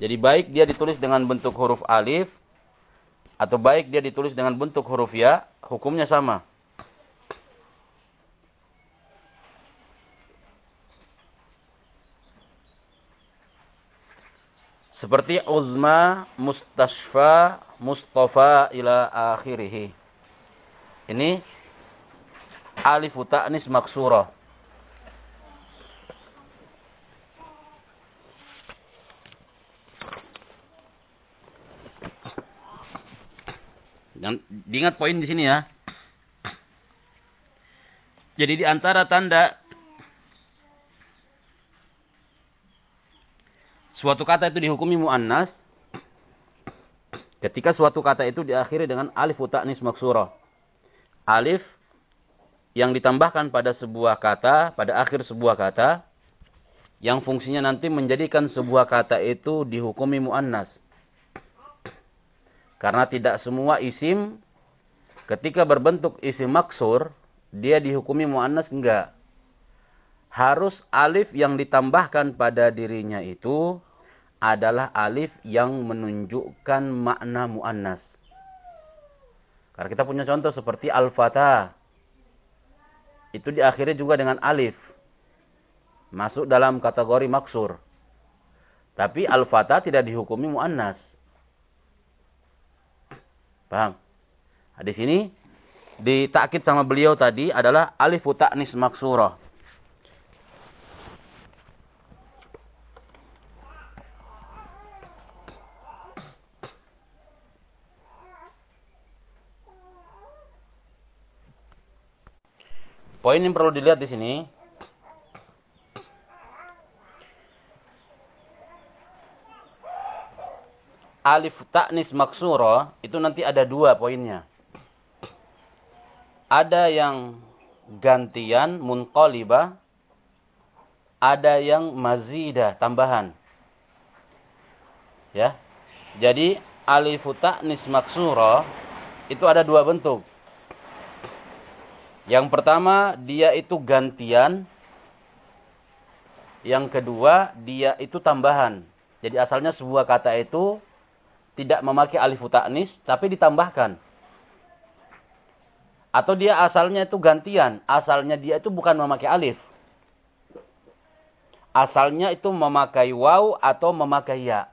Jadi baik dia ditulis dengan bentuk huruf alif atau baik dia ditulis dengan bentuk huruf ya, hukumnya sama. Seperti uzma, mustashfa, mustafa ila akhirih. Ini alif ta'nis maksurah. Dan diingat poin di sini ya. Jadi di antara tanda suatu kata itu dihukumi muannas ketika suatu kata itu diakhiri dengan alif ta'nis maksurah. Alif yang ditambahkan pada sebuah kata, pada akhir sebuah kata yang fungsinya nanti menjadikan sebuah kata itu dihukumi muannas. Karena tidak semua isim ketika berbentuk isim maksur dia dihukumi muannas enggak. Harus alif yang ditambahkan pada dirinya itu adalah alif yang menunjukkan makna muannas. Karena kita punya contoh seperti al-fatah. Itu diakhiri juga dengan alif. Masuk dalam kategori maksur. Tapi al-fatah tidak dihukumi muannas. Paham? Nah, di sini ditakid sama beliau tadi adalah alif ta'nis maksurah. Poin yang perlu dilihat di sini alif ta'nis maksuro itu nanti ada dua poinnya. Ada yang gantian munqalibah, ada yang mazida tambahan. Ya. Jadi alif ta'nis maksuro itu ada dua bentuk. Yang pertama dia itu gantian. Yang kedua dia itu tambahan. Jadi asalnya sebuah kata itu tidak memakai alif ta'nis tapi ditambahkan. Atau dia asalnya itu gantian, asalnya dia itu bukan memakai alif. Asalnya itu memakai waw atau memakai ya.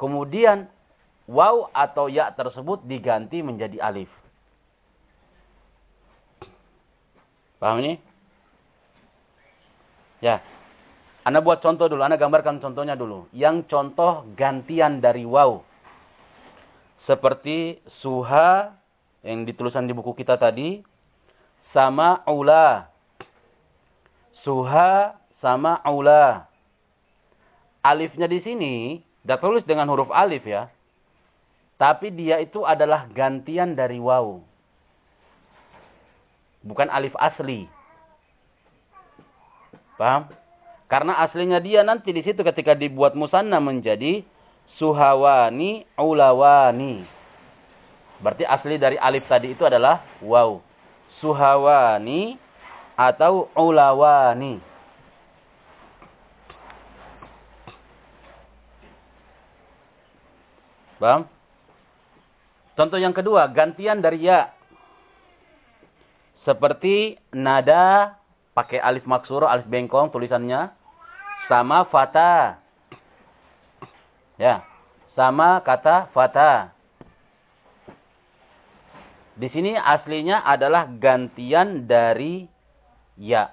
Kemudian waw atau ya tersebut diganti menjadi alif. Paham ini? Ya. Anda buat contoh dulu, Anda gambarkan contohnya dulu. Yang contoh gantian dari waw seperti suha yang ditulisan di buku kita tadi sama ula. Suha sama ula. Alifnya di sini tidak tulis dengan huruf alif ya. Tapi dia itu adalah gantian dari waw. Bukan alif asli. Paham? Karena aslinya dia nanti di situ ketika dibuat musanna menjadi suhawani ulawani. Berarti asli dari alif tadi itu adalah waw. Suhawani atau ulawani. Paham? Contoh yang kedua, gantian dari ya. Seperti nada pakai alif maksur, alif bengkong tulisannya sama fata. Ya. Sama kata fata. Di sini aslinya adalah gantian dari ya.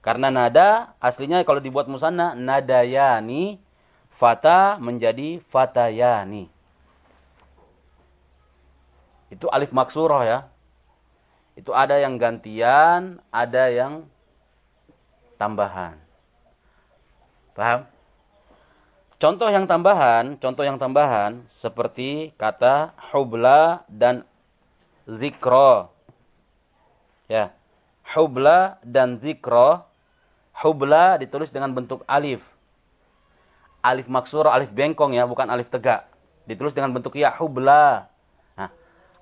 Karena nada aslinya kalau dibuat musanna nadayani fata menjadi fatayani. Itu alif maksurah ya. Itu ada yang gantian, ada yang tambahan. Paham? Contoh yang tambahan, contoh yang tambahan seperti kata hubla dan zikro. Ya. Hubla dan zikro. Hubla ditulis dengan bentuk alif. Alif maksur, alif bengkong ya, bukan alif tegak. Ditulis dengan bentuk ya hubla. Nah,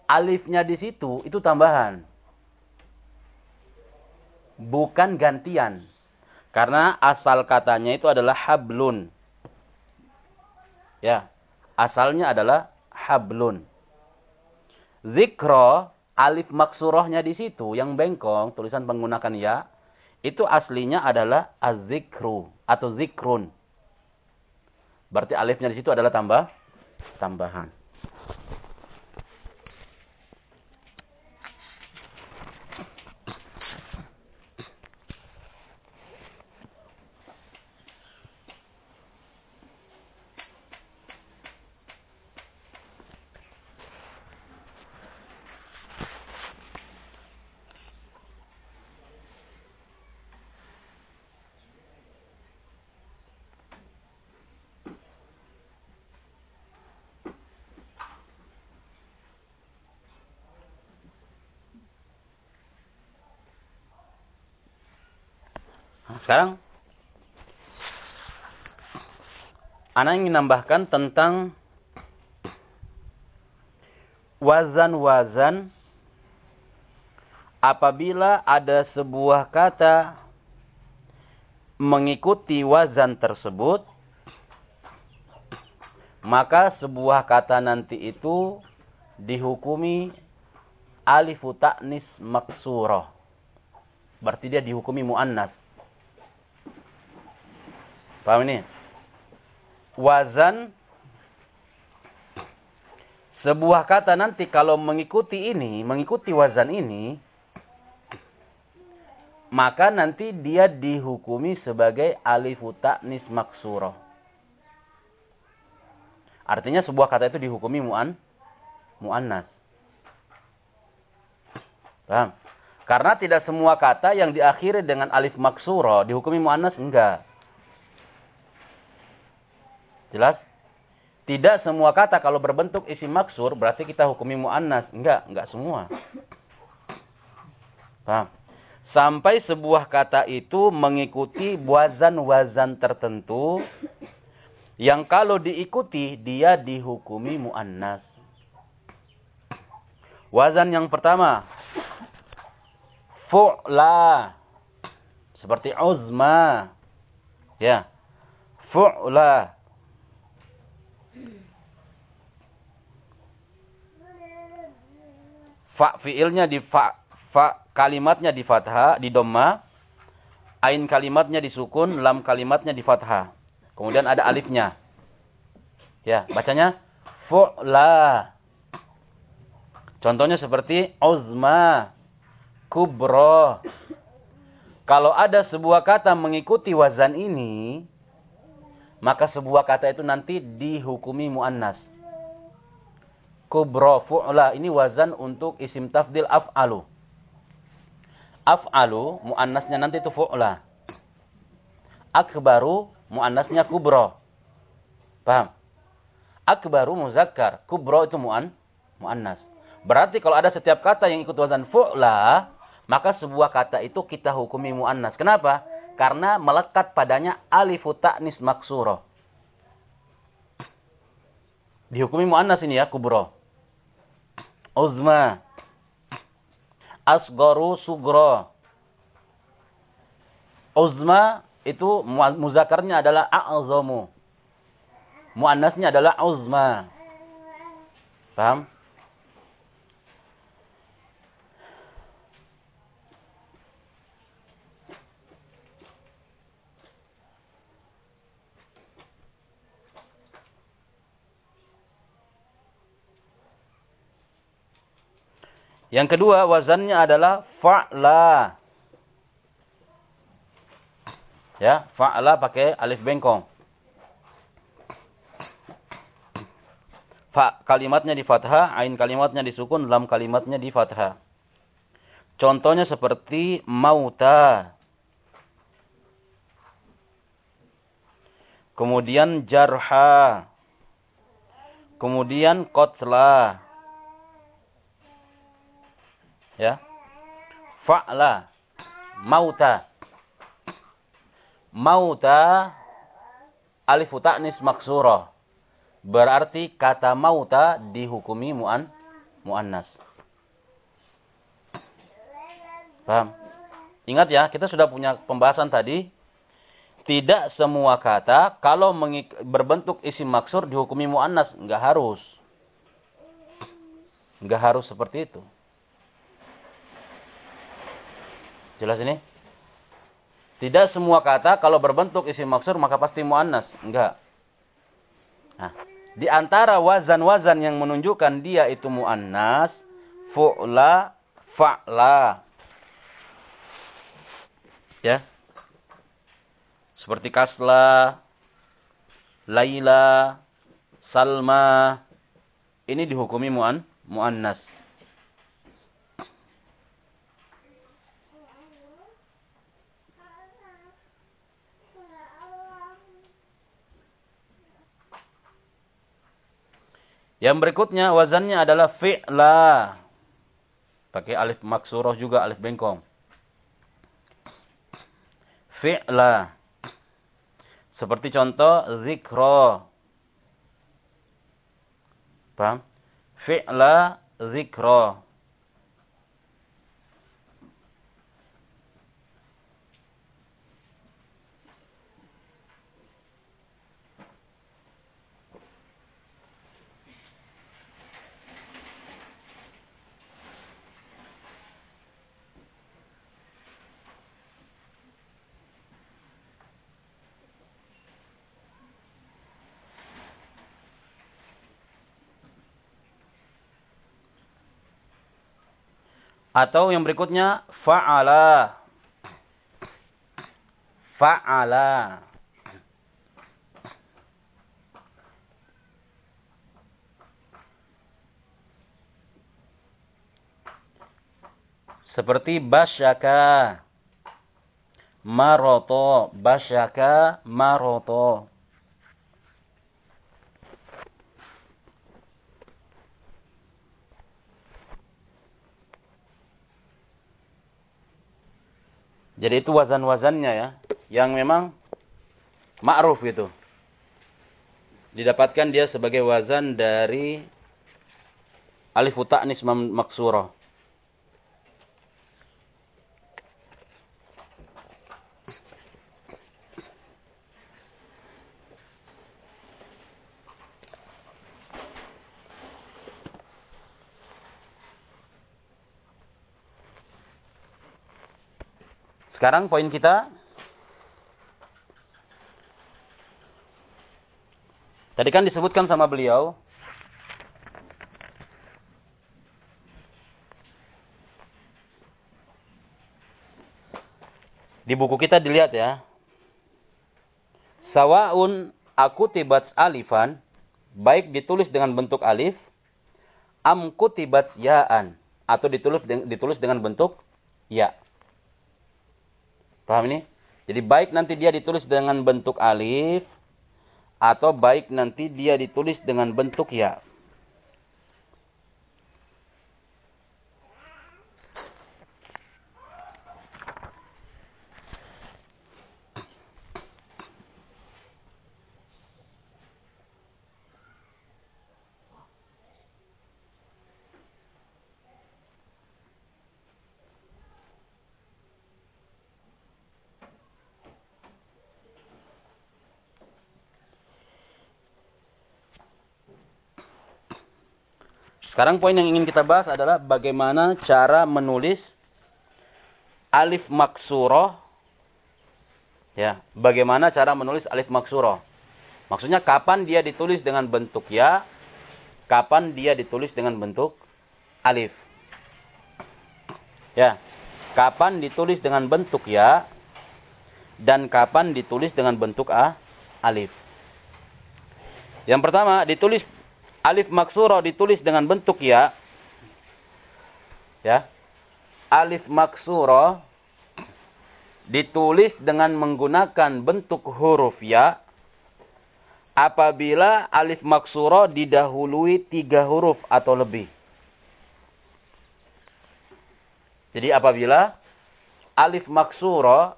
alifnya di situ itu tambahan. Bukan gantian. Karena asal katanya itu adalah hablun Ya. Asalnya adalah hablun. Zikro, alif maksurohnya di situ, yang bengkong, tulisan menggunakan ya, itu aslinya adalah azikru atau zikrun. Berarti alifnya di situ adalah tambah tambahan. Sekarang Ana ingin menambahkan tentang wazan-wazan apabila ada sebuah kata mengikuti wazan tersebut maka sebuah kata nanti itu dihukumi alifu ta'nis maksurah. Berarti dia dihukumi muannas Paham ini? Wazan sebuah kata nanti kalau mengikuti ini, mengikuti wazan ini, maka nanti dia dihukumi sebagai alifu ta'nis maksuroh. Artinya sebuah kata itu dihukumi mu'an, mu'annas. Paham? Karena tidak semua kata yang diakhiri dengan alif maksuro dihukumi mu'annas, enggak. Jelas? Tidak semua kata kalau berbentuk isi maksur berarti kita hukumi mu'annas. Enggak, enggak semua. Paham? Sampai sebuah kata itu mengikuti wazan-wazan tertentu yang kalau diikuti dia dihukumi mu'annas. Wazan yang pertama fu'la seperti uzma. Ya. Fu'la Fa fiilnya di fa, fa kalimatnya di fathah, di doma. Ain kalimatnya di sukun, lam kalimatnya di fathah. Kemudian ada alifnya. Ya, bacanya fu'la. Contohnya seperti uzma, kubro. Kalau ada sebuah kata mengikuti wazan ini, maka sebuah kata itu nanti dihukumi muannas kubra fu'la ini wazan untuk isim tafdil af'alu. Af'alu muannasnya nanti itu fu'la. Akbaru muannasnya kubra. Paham? Akbaru muzakkar, kubra itu muan muannas. Berarti kalau ada setiap kata yang ikut wazan fu'la, maka sebuah kata itu kita hukumi muannas. Kenapa? Karena melekat padanya alifu ta'nis maksuro. Dihukumi muannas ini ya, kubro uzma. Asgoru sugro. Uzma itu muzakarnya adalah a'zamu. Muannasnya adalah uzma. Paham? Yang kedua wazannya adalah fa'la. Ya, fa'la pakai alif bengkong. Fa kalimatnya di fathah, ain kalimatnya di sukun, lam kalimatnya di fathah. Contohnya seperti mauta. Kemudian jarha. Kemudian kotla ya. Fa'la. Mauta. Mauta. Alif ta'nis maksura. Berarti kata mauta dihukumi muan muannas. Paham ingat ya kita sudah punya pembahasan tadi. Tidak semua kata kalau berbentuk isim maksur dihukumi muannas, enggak harus. Enggak harus seperti itu. Jelas ini? Tidak semua kata kalau berbentuk isim maksur maka pasti muannas, enggak. Nah, di antara wazan-wazan yang menunjukkan dia itu muannas, fu'la, fa'la. Ya. Seperti kasla, laila, salma. Ini dihukumi mu'an, mu'annas. Yang berikutnya wazannya adalah fi'la. Pakai alif maksuroh juga, alif bengkong. Fi'la. Seperti contoh zikro. Paham? Fi'la zikro. Atau yang berikutnya fa'ala. Fa'ala. Seperti basyaka. Maroto. Basyaka maroto. Jadi itu wazan-wazannya ya. Yang memang ma'ruf gitu. Didapatkan dia sebagai wazan dari alif ta'nis maksurah. Sekarang poin kita. Tadi kan disebutkan sama beliau. Di buku kita dilihat ya. Sawaun aku tibat alifan. Baik ditulis dengan bentuk alif. Am kutibat yaan. Atau ditulis ditulis dengan bentuk ya. Paham ini? Jadi baik nanti dia ditulis dengan bentuk alif atau baik nanti dia ditulis dengan bentuk ya. Sekarang poin yang ingin kita bahas adalah bagaimana cara menulis alif maksuroh. Ya, bagaimana cara menulis alif maksuroh. Maksudnya kapan dia ditulis dengan bentuk ya, kapan dia ditulis dengan bentuk alif. Ya, kapan ditulis dengan bentuk ya, dan kapan ditulis dengan bentuk a, alif. Yang pertama, ditulis alif maksuro ditulis dengan bentuk ya. Ya. Alif maksuro ditulis dengan menggunakan bentuk huruf ya apabila alif maksuro didahului tiga huruf atau lebih. Jadi apabila alif maksuro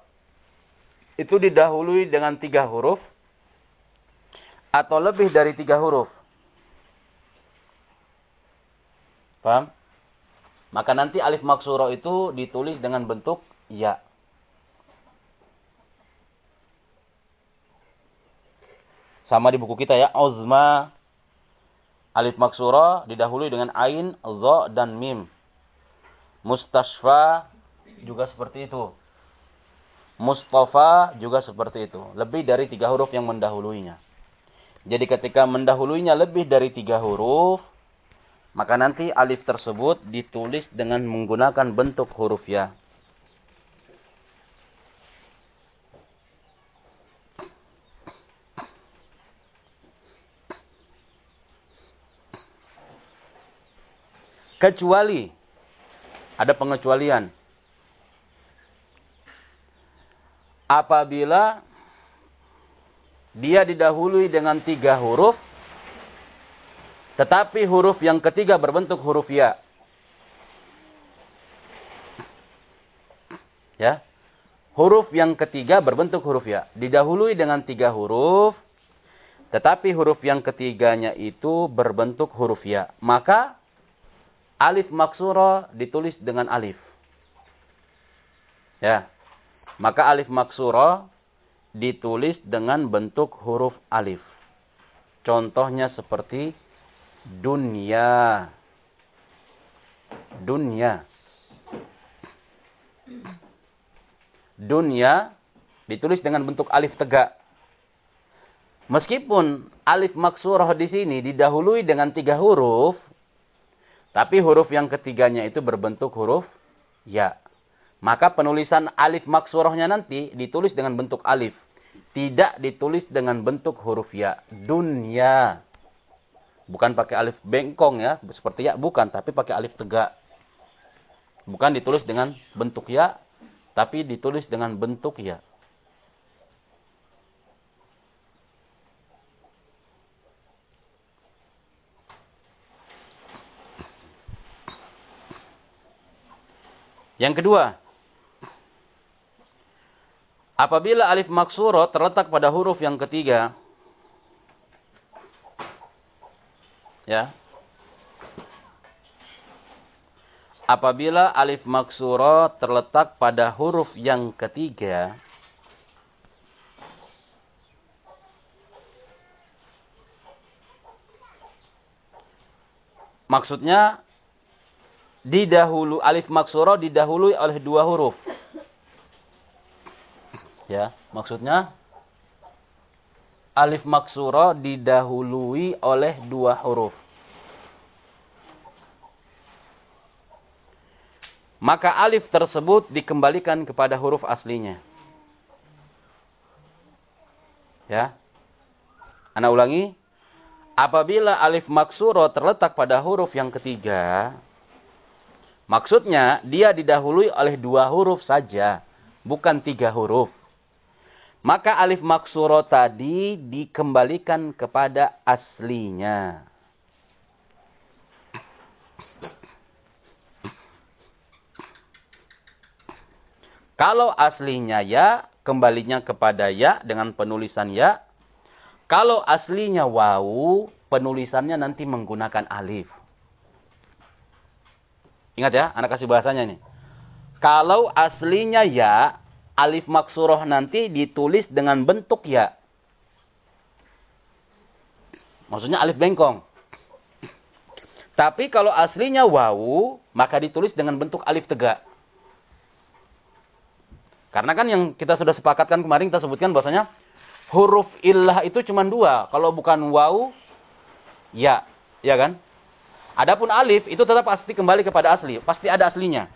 itu didahului dengan tiga huruf atau lebih dari tiga huruf. Paham? Maka nanti alif maksuro itu ditulis dengan bentuk ya. Sama di buku kita ya, uzma alif maksura didahului dengan ain, dha dan mim. Mustashfa juga seperti itu. Mustafa juga seperti itu. Lebih dari tiga huruf yang mendahuluinya. Jadi ketika mendahuluinya lebih dari tiga huruf, maka nanti alif tersebut ditulis dengan menggunakan bentuk huruf ya. Kecuali ada pengecualian. Apabila dia didahului dengan tiga huruf, tetapi huruf yang ketiga berbentuk huruf ya. Ya. Huruf yang ketiga berbentuk huruf ya. Didahului dengan tiga huruf, tetapi huruf yang ketiganya itu berbentuk huruf ya. Maka alif maksuro ditulis dengan alif. Ya. Maka alif maksuro ditulis dengan bentuk huruf alif. Contohnya seperti dunia. Dunia. Dunia ditulis dengan bentuk alif tegak. Meskipun alif maksurah di sini didahului dengan tiga huruf, tapi huruf yang ketiganya itu berbentuk huruf ya. Maka penulisan alif maksurahnya nanti ditulis dengan bentuk alif. Tidak ditulis dengan bentuk huruf ya. Dunia. Bukan pakai alif bengkong ya. Seperti ya. Bukan. Tapi pakai alif tegak. Bukan ditulis dengan bentuk ya. Tapi ditulis dengan bentuk ya. Yang kedua, apabila alif maksuro terletak pada huruf yang ketiga, ya, apabila alif maksuro terletak pada huruf yang ketiga, maksudnya didahulu alif maksuro didahului oleh dua huruf. Ya, maksudnya alif maksuro didahului oleh dua huruf. Maka alif tersebut dikembalikan kepada huruf aslinya. Ya. Ana ulangi. Apabila alif maksuro terletak pada huruf yang ketiga, Maksudnya, dia didahului oleh dua huruf saja, bukan tiga huruf. Maka alif maksuro tadi dikembalikan kepada aslinya. Kalau aslinya ya, kembalinya kepada ya dengan penulisan ya. Kalau aslinya wau, penulisannya nanti menggunakan alif. Ingat ya, anak kasih bahasanya nih. Kalau aslinya ya, alif maksuroh nanti ditulis dengan bentuk ya. Maksudnya alif bengkong. Tapi kalau aslinya wawu, maka ditulis dengan bentuk alif tegak. Karena kan yang kita sudah sepakatkan kemarin kita sebutkan bahasanya huruf illah itu cuma dua. Kalau bukan wawu, ya. Ya kan? Adapun alif itu tetap pasti kembali kepada asli, pasti ada aslinya.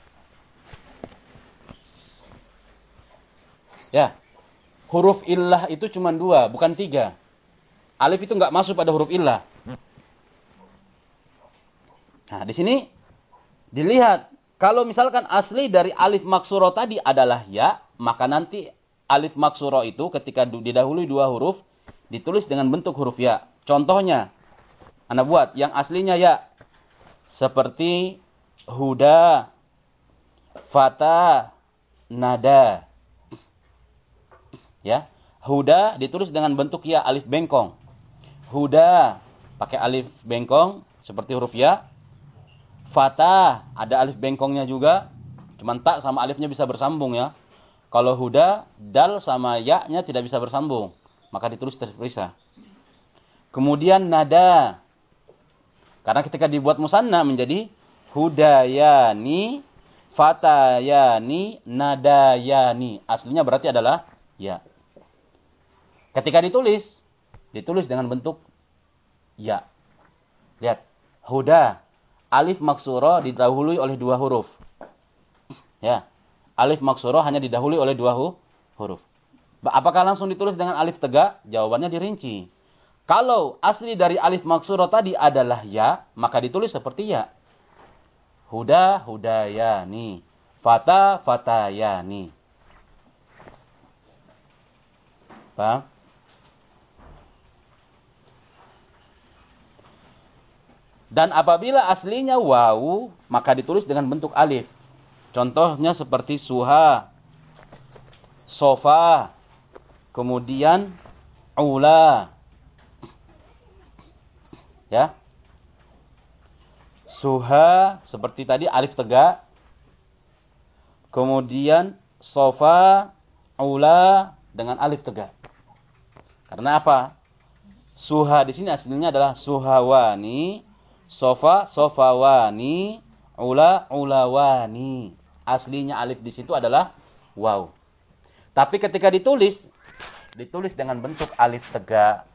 Ya. Huruf illah itu cuma dua, bukan tiga. Alif itu nggak masuk pada huruf illah. Nah, di sini dilihat kalau misalkan asli dari alif maksuro tadi adalah ya, maka nanti alif maksuro itu ketika didahului dua huruf ditulis dengan bentuk huruf ya. Contohnya, Anda buat yang aslinya ya, seperti huda, fata, nada. Ya, huda ditulis dengan bentuk ya alif bengkong. Huda pakai alif bengkong seperti huruf ya. Fata ada alif bengkongnya juga. Cuman tak sama alifnya bisa bersambung ya. Kalau huda, dal sama ya-nya tidak bisa bersambung. Maka ditulis terpisah. Kemudian nada. Karena ketika dibuat musanna menjadi hudayani, fatayani, nadayani. Aslinya berarti adalah ya. Ketika ditulis, ditulis dengan bentuk ya. Lihat, huda. Alif maksuro didahului oleh dua huruf. Ya. Alif maksuro hanya didahului oleh dua huruf. Apakah langsung ditulis dengan alif tegak? Jawabannya dirinci. Kalau asli dari alif maksuro tadi adalah ya, maka ditulis seperti ya. Huda, hudayani. Fata, fatayani. Paham? Dan apabila aslinya wawu, maka ditulis dengan bentuk alif. Contohnya seperti suha, sofa, kemudian ula, Ya. Suha seperti tadi alif tegak. Kemudian sofa ula dengan alif tegak. Karena apa? Suha di sini aslinya adalah suhawani, sofa sofawani, ula ulawani. Aslinya alif di situ adalah waw. Tapi ketika ditulis, ditulis dengan bentuk alif tegak.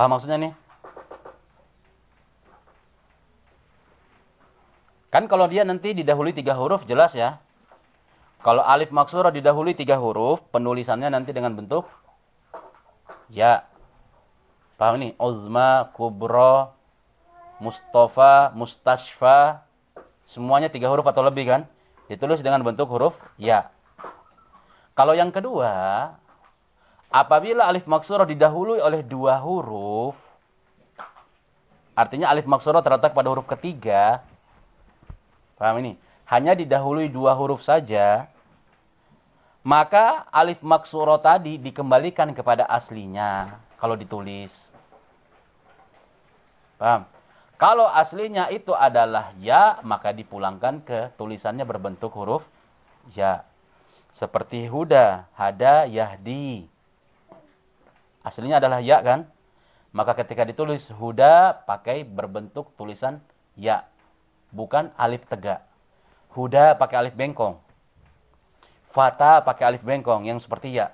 Paham maksudnya nih? Kan kalau dia nanti didahului tiga huruf jelas ya. Kalau alif maksurah didahului tiga huruf, penulisannya nanti dengan bentuk ya. Paham nih? Uzma, Kubro, Mustafa, Mustashfa. Semuanya tiga huruf atau lebih kan? Ditulis dengan bentuk huruf ya. Kalau yang kedua, Apabila alif maksurah didahului oleh dua huruf, artinya alif maksurah terletak pada huruf ketiga, paham ini? Hanya didahului dua huruf saja, maka alif maksurah tadi dikembalikan kepada aslinya kalau ditulis. Paham? Kalau aslinya itu adalah ya, maka dipulangkan ke tulisannya berbentuk huruf ya. Seperti huda, hada, yahdi. Aslinya adalah ya kan? Maka ketika ditulis huda pakai berbentuk tulisan ya. Bukan alif tegak. Huda pakai alif bengkong. Fata pakai alif bengkong yang seperti ya.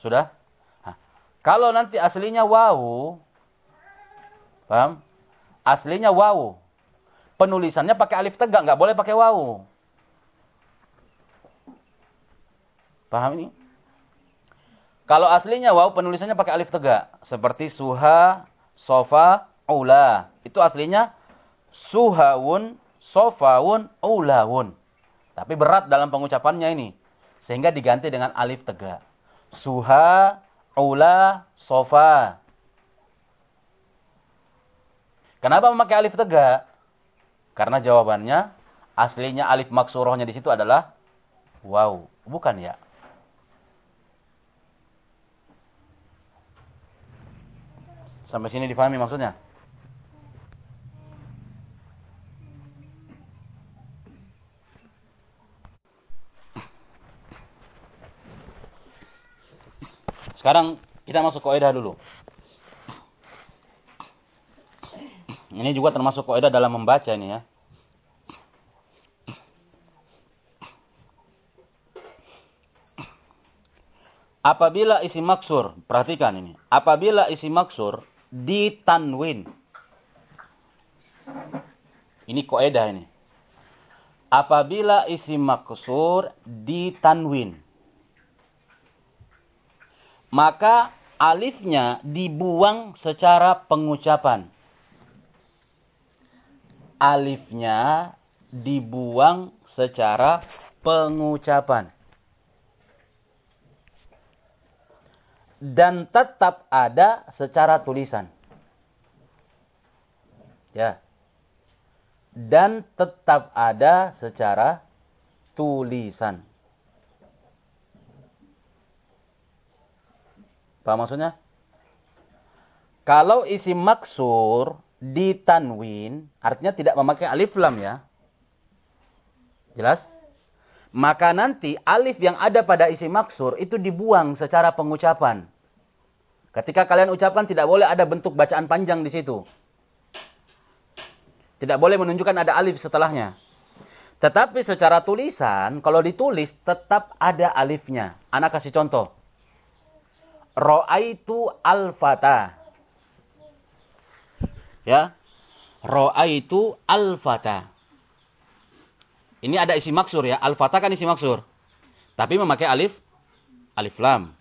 Sudah? Kalau nanti aslinya wawu, paham? Aslinya wawu. Penulisannya pakai alif tegak, nggak boleh pakai wawu. Paham ini? Kalau aslinya waw penulisannya pakai alif tegak. Seperti suha, sofa, ula. Itu aslinya suhawun, sofawun, ulawun. Tapi berat dalam pengucapannya ini. Sehingga diganti dengan alif tegak. Suha, ula, sofa. Kenapa memakai alif tegak? Karena jawabannya aslinya alif maksurohnya di situ adalah wow, bukan ya. Sampai sini difahami maksudnya? Sekarang kita masuk kaidah dulu. Ini juga termasuk kaidah dalam membaca ini ya. Apabila isi maksur, perhatikan ini. Apabila isi maksur ditanwin. Ini koedah ini. Apabila isi maksur ditanwin. Maka alifnya dibuang secara pengucapan. Alifnya dibuang secara pengucapan. Dan tetap ada secara tulisan. Ya. Dan tetap ada secara tulisan. Apa maksudnya? Kalau isi maksur ditanwin, artinya tidak memakai alif lam ya. Jelas? Maka nanti alif yang ada pada isi maksur itu dibuang secara pengucapan. Ketika kalian ucapkan tidak boleh ada bentuk bacaan panjang di situ. Tidak boleh menunjukkan ada alif setelahnya. Tetapi secara tulisan, kalau ditulis tetap ada alifnya. Anak kasih contoh. Ro'aitu al-fata. Ya. Ro'aitu al-fata. Ini ada isi maksur ya. Al-fata kan isi maksur. Tapi memakai alif. Alif lam.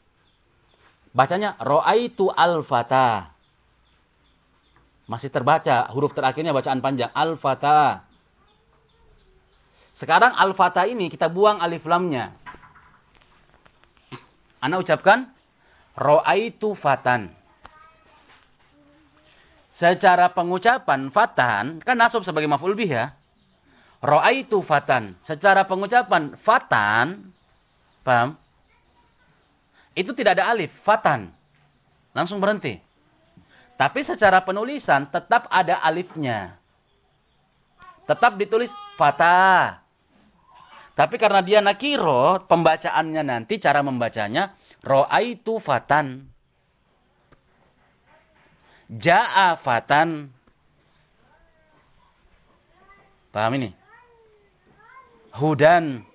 Bacanya ro'aitu al-fata. Masih terbaca. Huruf terakhirnya bacaan panjang. Al-fata. Sekarang al-fata ini kita buang alif lamnya. Anda ucapkan ro'aitu fatan. Secara pengucapan fatan kan nasab sebagai maf'ul bih ya. Ro'aitu fatan. Secara pengucapan fatan paham? Itu tidak ada alif, fatan. Langsung berhenti. Tapi secara penulisan tetap ada alifnya. Tetap ditulis fata. Tapi karena dia nakiro, pembacaannya nanti cara membacanya ro'aitu fatan. Ja'a fatan. Paham ini? Hudan.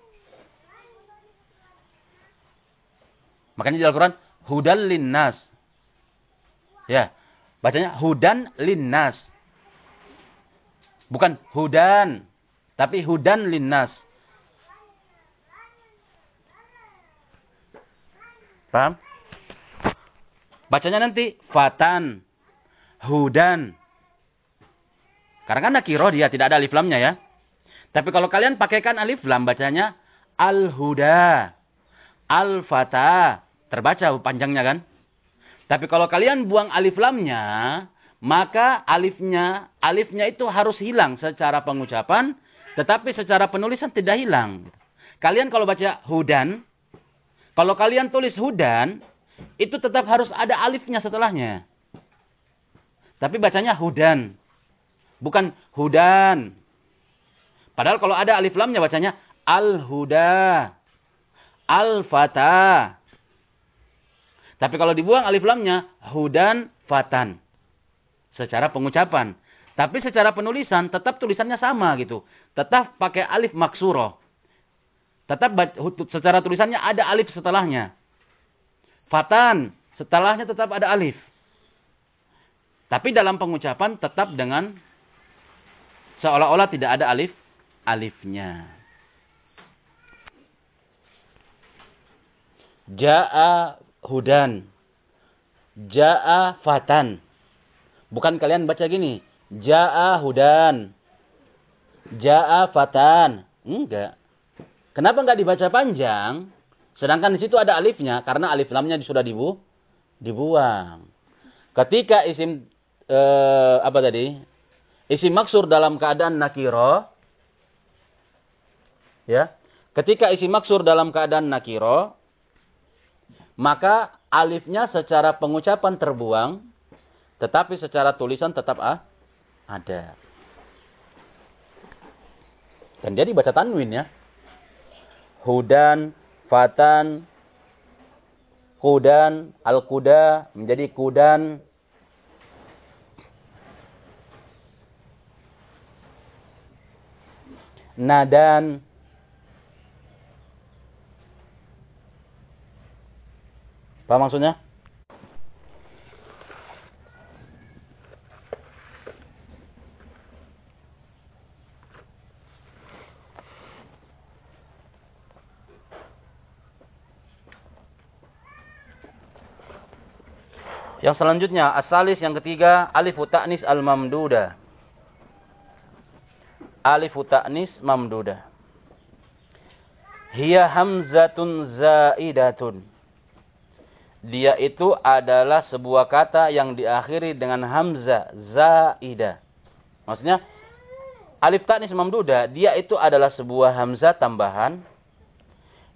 Makanya di Al-Quran, hudan linnas. Ya, bacanya hudan linnas. Bukan hudan, tapi hudan linnas. Paham? Bacanya nanti fatan, hudan. Karena kan nakiro dia tidak ada alif lamnya ya. Tapi kalau kalian pakaikan alif lam bacanya al-huda, al-fata. Terbaca panjangnya kan? Tapi kalau kalian buang alif lamnya, maka alifnya alifnya itu harus hilang secara pengucapan, tetapi secara penulisan tidak hilang. Kalian kalau baca hudan, kalau kalian tulis hudan, itu tetap harus ada alifnya setelahnya. Tapi bacanya hudan. Bukan hudan. Padahal kalau ada alif lamnya bacanya al-huda. Al-fata. Tapi kalau dibuang alif lamnya, hudan fatan. Secara pengucapan. Tapi secara penulisan, tetap tulisannya sama gitu. Tetap pakai alif maksuroh. Tetap secara tulisannya ada alif setelahnya. Fatan, setelahnya tetap ada alif. Tapi dalam pengucapan tetap dengan seolah-olah tidak ada alif alifnya. Ja'a hudan. Ja'a fatan. Bukan kalian baca gini. Ja'a hudan. Ja'a fatan. Enggak. Kenapa enggak dibaca panjang? Sedangkan di situ ada alifnya karena alif lamnya sudah dibu dibuang. Ketika isim eh, apa tadi? Isim maksur dalam keadaan nakiro ya. Ketika isim maksur dalam keadaan nakiro maka alifnya secara pengucapan terbuang tetapi secara tulisan tetap ah, ada. Dan dia dibaca tanwin ya hudan, fatan, kudan, al-kuda menjadi kudan. Nadan. Apa maksudnya? Yang selanjutnya, asalis yang ketiga, alif ta'nis al-mamduda. Alif ta'nis mamduda. Hiya hamzatun zaidatun. Dia itu adalah sebuah kata yang diakhiri dengan hamzah zaidah. Maksudnya Alif ta'nis mamduda, dia itu adalah sebuah hamzah tambahan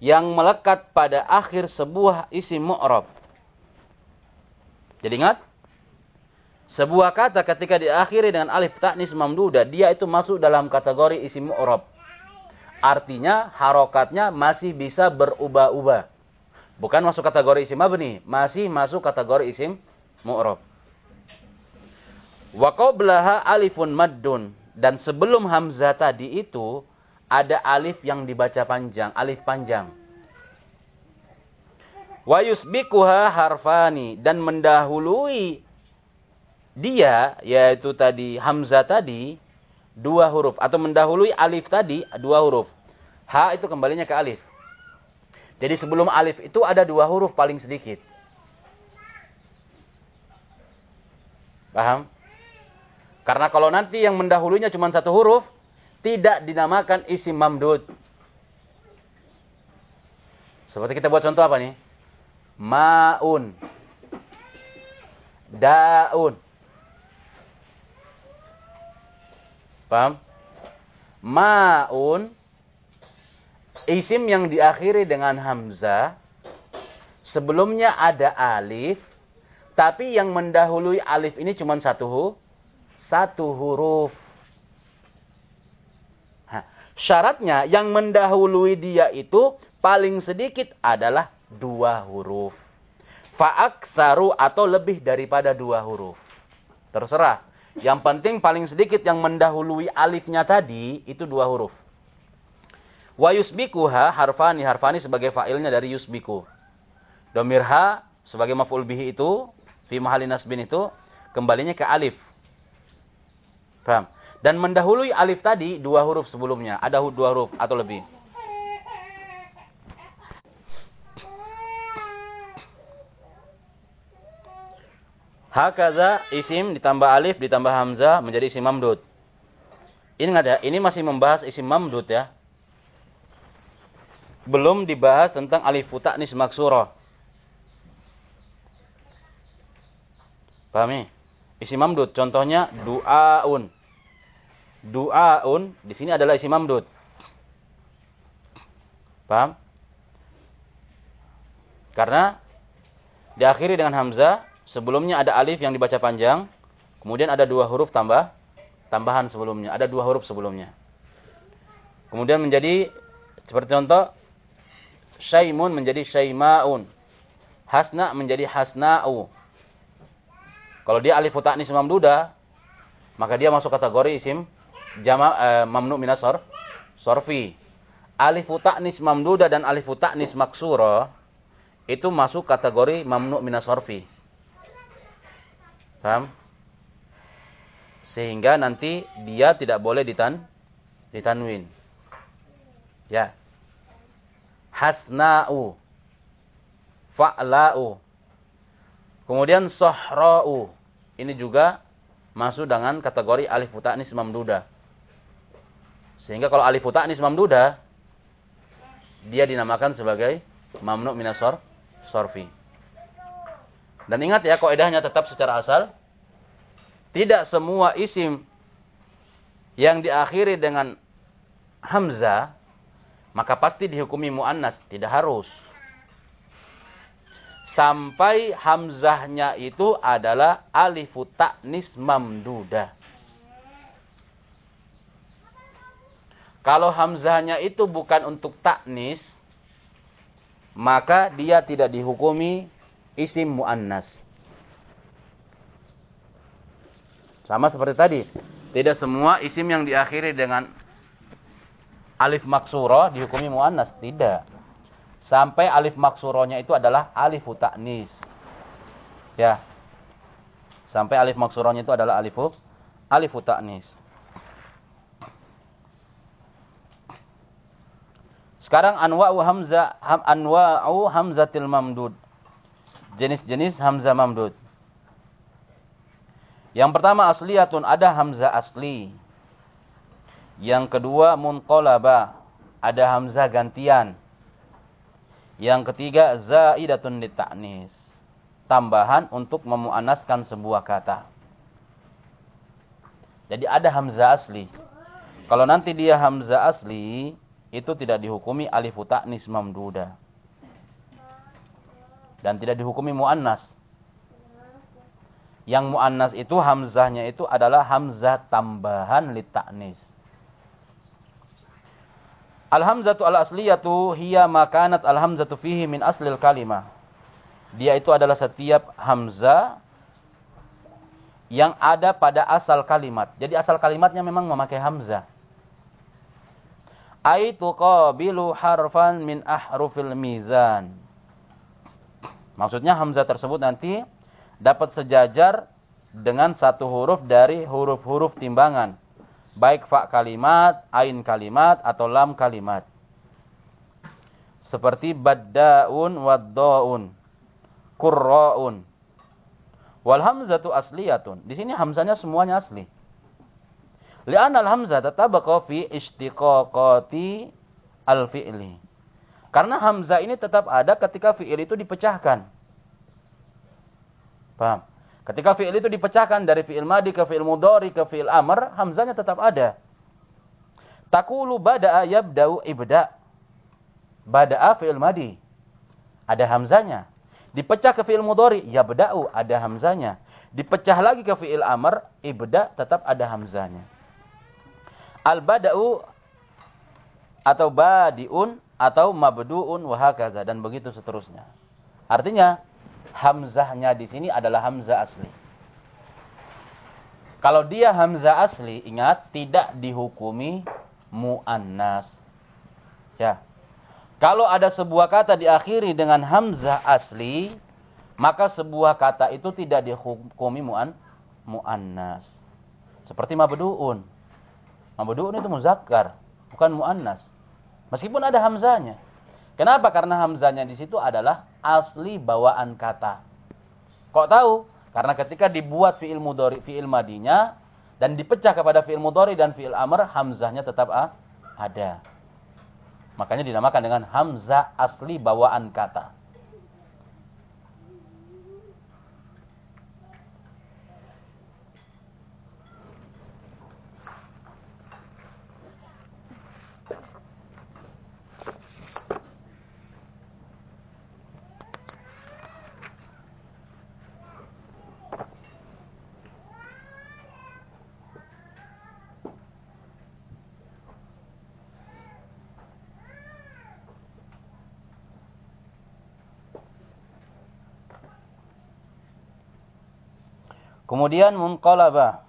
yang melekat pada akhir sebuah isim mu'rab. Jadi ingat, sebuah kata ketika diakhiri dengan alif ta'nis mamduda, dia itu masuk dalam kategori isim mu'rab. Artinya harokatnya masih bisa berubah-ubah. Bukan masuk kategori isim mabni, masih masuk kategori isim mu'rab. Wa qablaha alifun maddun dan sebelum hamzah tadi itu ada alif yang dibaca panjang, alif panjang. Wa yusbikuha harfani dan mendahului dia yaitu tadi hamzah tadi dua huruf atau mendahului alif tadi dua huruf. H itu kembalinya ke alif. Jadi sebelum alif itu ada dua huruf paling sedikit. Paham? Karena kalau nanti yang mendahulunya cuma satu huruf, tidak dinamakan isim mamdud. Seperti kita buat contoh apa nih? Ma'un. Daun. Paham? Ma'un isim yang diakhiri dengan hamzah sebelumnya ada alif tapi yang mendahului alif ini cuma satu satu huruf. Syaratnya yang mendahului dia itu paling sedikit adalah dua huruf. Fa'aksaru atau lebih daripada dua huruf. Terserah. Yang penting paling sedikit yang mendahului alifnya tadi itu dua huruf. Wa yusbikuha harfani harfani sebagai fa'ilnya dari yusbiku. Domirha sebagai maf'ul bihi itu fi mahali nasbin itu kembalinya ke alif. Paham? Dan mendahului alif tadi dua huruf sebelumnya, ada dua huruf atau lebih. Hakaza isim ditambah alif ditambah hamzah menjadi isim mamdud. Ini ada, ini masih membahas isim mamdud ya. Belum dibahas tentang alif nis maksurah. Pahami? Isim mamdud contohnya duaun. Duaun di sini adalah isim mamdud. Paham? Karena diakhiri dengan hamzah Sebelumnya ada alif yang dibaca panjang. Kemudian ada dua huruf tambah. Tambahan sebelumnya. Ada dua huruf sebelumnya. Kemudian menjadi. Seperti contoh. Syaimun menjadi syaimaun. Hasna menjadi hasna'u. Kalau dia alif ta'nis mamduda. Maka dia masuk kategori isim. Jama, eh, mamnu minasor. Sorfi. Alif ta'nis mamduda dan alif ta'nis maksura. Itu masuk kategori mamnu minasorfi. Paham? Sehingga nanti dia tidak boleh ditan ditanwin. Ya. Hasna'u. Fa'la'u. Kemudian sohra'u. Ini juga masuk dengan kategori alif ta'nis mamduda. Sehingga kalau alif ta'nis mamduda dia dinamakan sebagai mamnu minasor sorfi. Dan ingat ya, kaidahnya tetap secara asal. Tidak semua isim yang diakhiri dengan hamzah, maka pasti dihukumi mu'annas. Tidak harus. Sampai hamzahnya itu adalah alifu ta'nis mamduda. Kalau hamzahnya itu bukan untuk taknis, maka dia tidak dihukumi isim muannas. Sama seperti tadi, tidak semua isim yang diakhiri dengan alif maksuro dihukumi muannas, tidak. Sampai alif maksuronya itu adalah alif ta'nis. Ya. Sampai alif maksuronya itu adalah alif alif ta'nis. Sekarang anwa'u hamzah anwa'u hamzatil mamdud jenis-jenis hamzah mamdud. Yang pertama asliyatun ada hamzah asli. Yang kedua munqalaba, ada hamzah gantian. Yang ketiga zaidatun lita'nis. Tambahan untuk memuannaskan sebuah kata. Jadi ada hamzah asli. Kalau nanti dia hamzah asli, itu tidak dihukumi alif ta'nis mamduda. Dan tidak dihukumi muannas. Yang muannas itu hamzahnya itu adalah hamzah tambahan li ta'nis. Al-hamzatu al-asliyatu hiya makanat al-hamzatu fihi min aslil kalimah. Dia itu adalah setiap hamzah yang ada pada asal kalimat. Jadi asal kalimatnya memang memakai hamzah aitu qabilu harfan min ahrufil mizan. Maksudnya hamzah tersebut nanti dapat sejajar dengan satu huruf dari huruf-huruf timbangan. Baik fa kalimat, ain kalimat, atau lam kalimat. Seperti badda'un, waddo'un, kurra'un. Wal hamzatu asliyatun. Di sini hamzanya semuanya asli. Li'anna al-hamzah tatabaqa fi istiqaqati al-fi'li. Karena hamzah ini tetap ada ketika fi'il itu dipecahkan. Paham? Ketika fi'il itu dipecahkan dari fi'il madi ke fi'il mudhari ke fi'il amr, hamzahnya tetap ada. Takulu bada'a yabda'u ibda. Bada'a fi'il madi. Ada hamzahnya. Dipecah ke fi'il mudhari, yabda'u, ada hamzahnya. Dipecah lagi ke fi'il amr, ibda, tetap ada hamzahnya al-bada'u atau badiun atau mabduun wahakaza dan begitu seterusnya. Artinya hamzahnya di sini adalah hamzah asli. Kalau dia hamzah asli, ingat tidak dihukumi muannas. Ya. Kalau ada sebuah kata diakhiri dengan hamzah asli, maka sebuah kata itu tidak dihukumi muan muannas. Seperti mabduun. Mabdu'un itu muzakkar, bukan muannas. Meskipun ada hamzanya. Kenapa? Karena hamzanya di situ adalah asli bawaan kata. Kok tahu? Karena ketika dibuat fi'il mudhari, fi'il madinya dan dipecah kepada fi'il mudhari dan fi'il amr, hamzahnya tetap ada. Makanya dinamakan dengan hamzah asli bawaan kata. Kemudian munqalabah.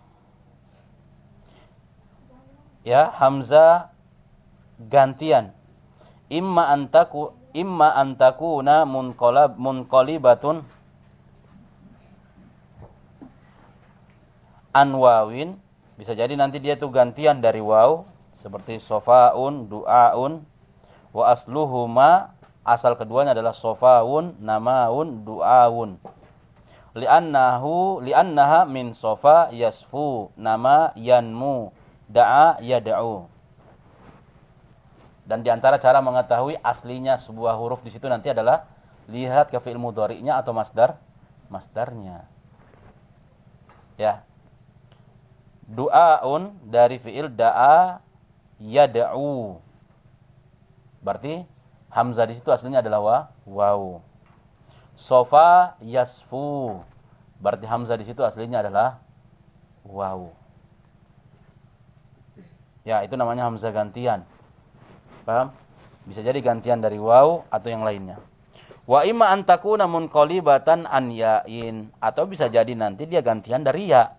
Ya, hamzah gantian. Imma antaku imma antakuna munqalab munqalibatun anwawin bisa jadi nanti dia itu gantian dari waw seperti sofaun, duaun wa asluhuma asal keduanya adalah sofaun, namaun, duaun li'annahu li'annaha min sofa yasfu nama yanmu da'a yada'u dan di antara cara mengetahui aslinya sebuah huruf di situ nanti adalah lihat ke fi'il mudhari'nya atau masdar masdarnya. Ya. Du'aun dari fi'il da'a yada'u berarti hamzah di situ aslinya adalah wa waw Sofa yasfu. Berarti hamzah di situ aslinya adalah waw. Ya, itu namanya hamzah gantian. Paham? Bisa jadi gantian dari waw atau yang lainnya. Wa imma an takuna munqalibatan an ya'in atau bisa jadi nanti dia gantian dari ya.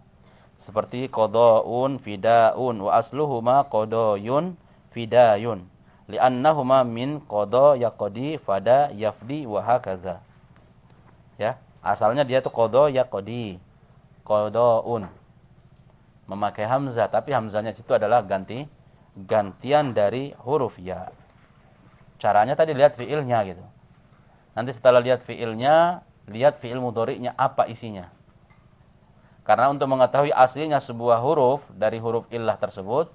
Seperti qadaun, fidaun wa asluhuma qadayun, fidayun. Li'annahuma min qada yaqdi fada yafdi wa hakaza. Ya, asalnya dia itu kodo ya kodi. Kodoun. Memakai hamzah, tapi hamzahnya itu adalah ganti gantian dari huruf ya. Caranya tadi lihat fiilnya gitu. Nanti setelah lihat fiilnya, lihat fiil mudoriknya apa isinya. Karena untuk mengetahui aslinya sebuah huruf dari huruf illah tersebut,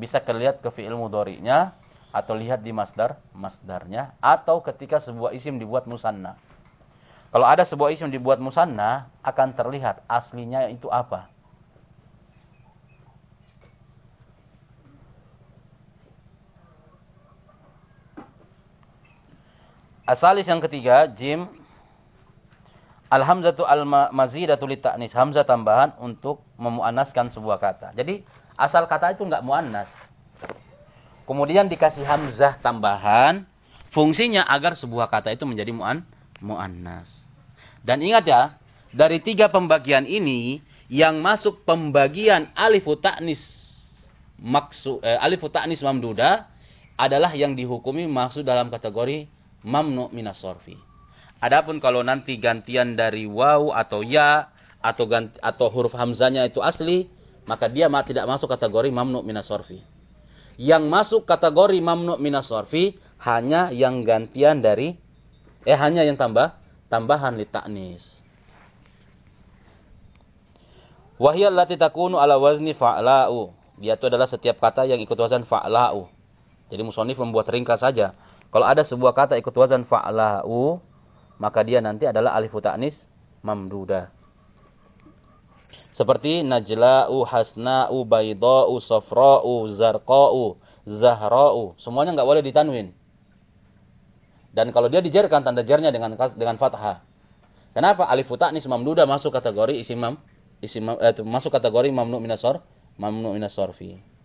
bisa kelihat ke fiil mudoriknya, atau lihat di masdar, masdarnya, atau ketika sebuah isim dibuat musanna. Kalau ada sebuah isim dibuat musanna, akan terlihat aslinya itu apa. Asalis yang ketiga, jim. Alhamzatu al-mazidatu lita'nis. Hamzah tambahan untuk memu'anaskan sebuah kata. Jadi, asal kata itu enggak mu'anas. Kemudian dikasih hamzah tambahan. Fungsinya agar sebuah kata itu menjadi mu'an mu'annas. Dan ingat ya, dari tiga pembagian ini, yang masuk pembagian alif ta'nis maksud eh, alif ta'nis mamduda adalah yang dihukumi masuk dalam kategori mamnu minas sorfi. Adapun kalau nanti gantian dari waw atau ya atau ganti, atau huruf hamzanya itu asli, maka dia tidak masuk kategori mamnu minas sorfi. Yang masuk kategori mamnu minas sorfi hanya yang gantian dari eh hanya yang tambah tambahan li ta'nis. Wahyal lati takunu ala wazni fa'la'u. Dia itu adalah setiap kata yang ikut wazan fa'la'u. Jadi musonif membuat ringkas saja. Kalau ada sebuah kata ikut wazan fa'la'u, maka dia nanti adalah alif ta'nis mamdudah. Seperti najla'u, hasna'u, bayda'u, safra'u, zarqa'u, zahra'u. Semuanya enggak boleh ditanwin. Dan kalau dia dijerkan tanda jernya dengan dengan fathah. Kenapa? Alif ta'nis mamdudah masuk kategori isim mam, isim eh, masuk kategori mamnu minasor, mamnu minasorfi.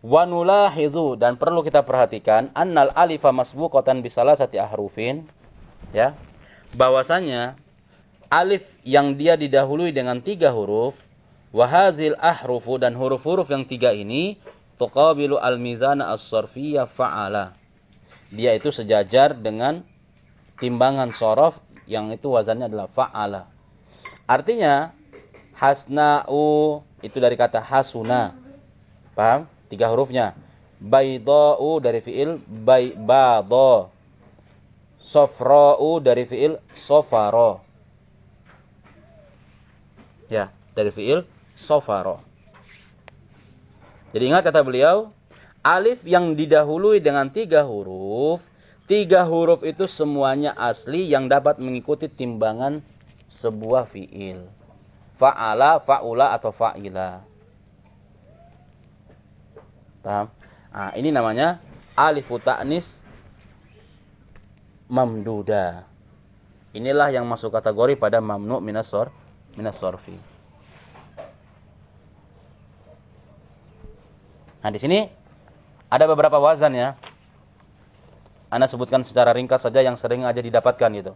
Wa nulahizu dan perlu kita perhatikan annal alifa masbuqatan bisalasati ahrufin ya. Bahwasanya alif yang dia didahului dengan tiga huruf wahazil ahrufu dan huruf-huruf yang tiga ini tuqabilu al-mizana as-sarfiyya fa'ala. Dia itu sejajar dengan timbangan sorof yang itu wazannya adalah fa'ala. Artinya hasna'u itu dari kata hasuna. Paham? Tiga hurufnya. Bayda'u dari fi'il bado. Sofra'u dari fi'il sofaro. Ya, dari fi'il sofaro. Jadi ingat kata beliau, alif yang didahului dengan tiga huruf, tiga huruf itu semuanya asli yang dapat mengikuti timbangan sebuah fi'il. Fa'ala, fa'ula, atau fa'ila. Paham? Nah, ini namanya alif ta'nis mamduda. Inilah yang masuk kategori pada mamnu minasor minasorfi. Nah, di sini ada beberapa wazan ya. Anda sebutkan secara ringkas saja yang sering aja didapatkan gitu.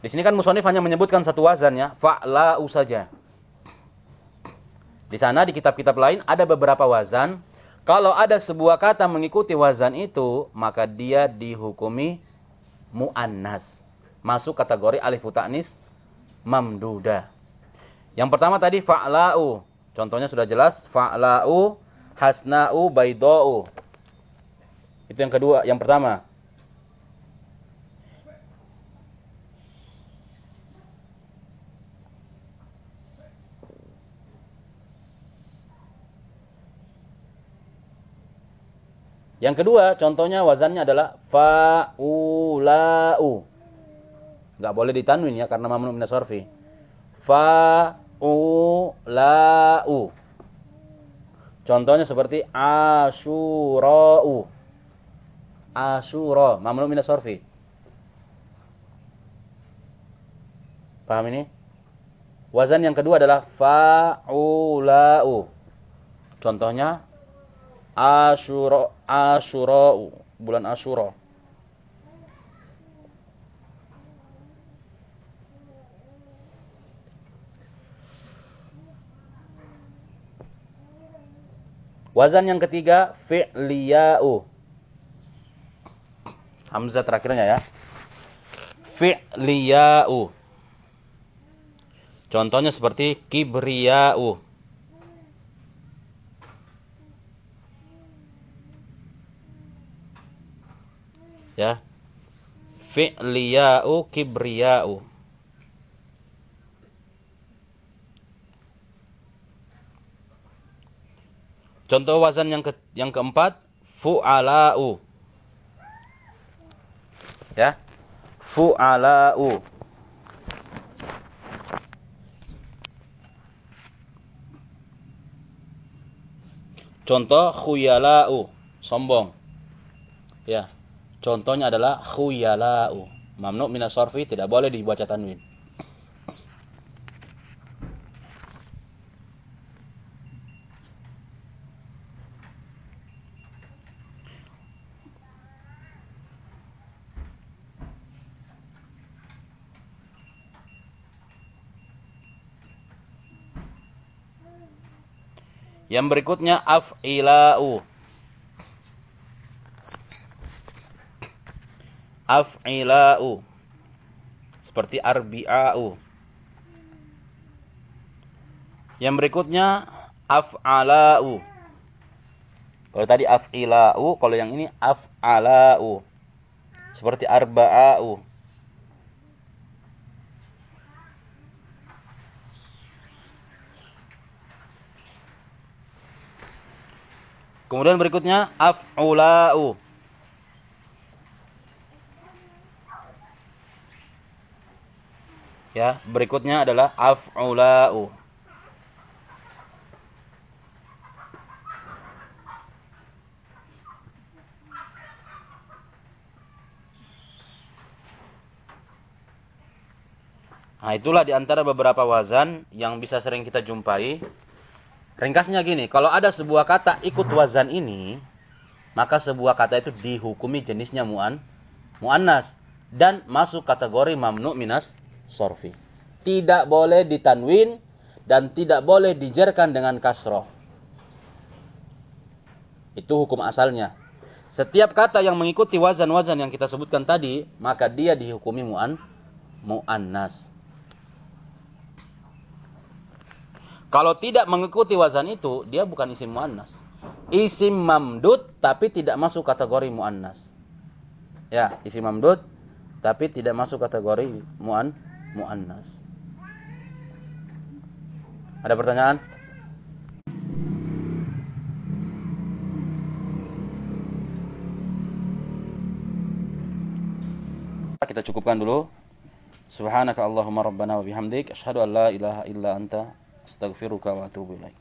Di sini kan musonif hanya menyebutkan satu wazan ya, fa'la'u saja. Di sana di kitab-kitab lain ada beberapa wazan. Kalau ada sebuah kata mengikuti wazan itu, maka dia dihukumi mu'annas. Masuk kategori alif ta'nis mamduda. Yang pertama tadi fa'la'u. Contohnya sudah jelas. Fa'la'u, hasna'u, bayda'u. Itu yang kedua, yang pertama. Yang kedua, contohnya wazannya adalah fa'ula'u. Enggak boleh ditanwin ya karena mamnu min sorfi. Fa'ula'u. Contohnya seperti asyura'u. Asyura, mamnu min sorfi. Paham ini? Wazan yang kedua adalah fa'ula'u. Contohnya Asyura Asyura bulan Asyura. Wazan yang ketiga fi'liya'u. Hamzah terakhirnya ya. Fi'liya'u. Contohnya seperti kibriya'u. ya fi'liya'u kibriya'u Contoh wazan yang ke, yang keempat fu'ala'u. Ya. Fu'ala'u. Contoh khuyala'u, sombong. Ya. Contohnya adalah khuyala'u. Mamnu minas sarfi tidak boleh dibaca tanwin. Yang berikutnya af'ila'u. Af'ila'u. Seperti arbi'a'u. Yang berikutnya af'ala'u. Kalau tadi af'ila'u, kalau yang ini af'ala'u. Seperti arba'a'u. Kemudian berikutnya af'ula'u. Ya, berikutnya adalah af'ula'u. Nah, itulah di antara beberapa wazan yang bisa sering kita jumpai Ringkasnya gini, kalau ada sebuah kata ikut wazan ini, maka sebuah kata itu dihukumi jenisnya mu'an, mu'annas. Dan masuk kategori mamnu minas sorfi. Tidak boleh ditanwin dan tidak boleh dijerkan dengan kasroh. Itu hukum asalnya. Setiap kata yang mengikuti wazan-wazan yang kita sebutkan tadi, maka dia dihukumi mu'an, mu'annas. Kalau tidak mengikuti wazan itu, dia bukan isim muannas. Isim mamdud tapi tidak masuk kategori muannas. Ya, isim mamdud tapi tidak masuk kategori muan muannas. Ada pertanyaan? Kita cukupkan dulu. Subhanaka Allahumma rabbana wa bihamdik asyhadu an la ilaha illa anta astaghfiruka wa atubu ilaik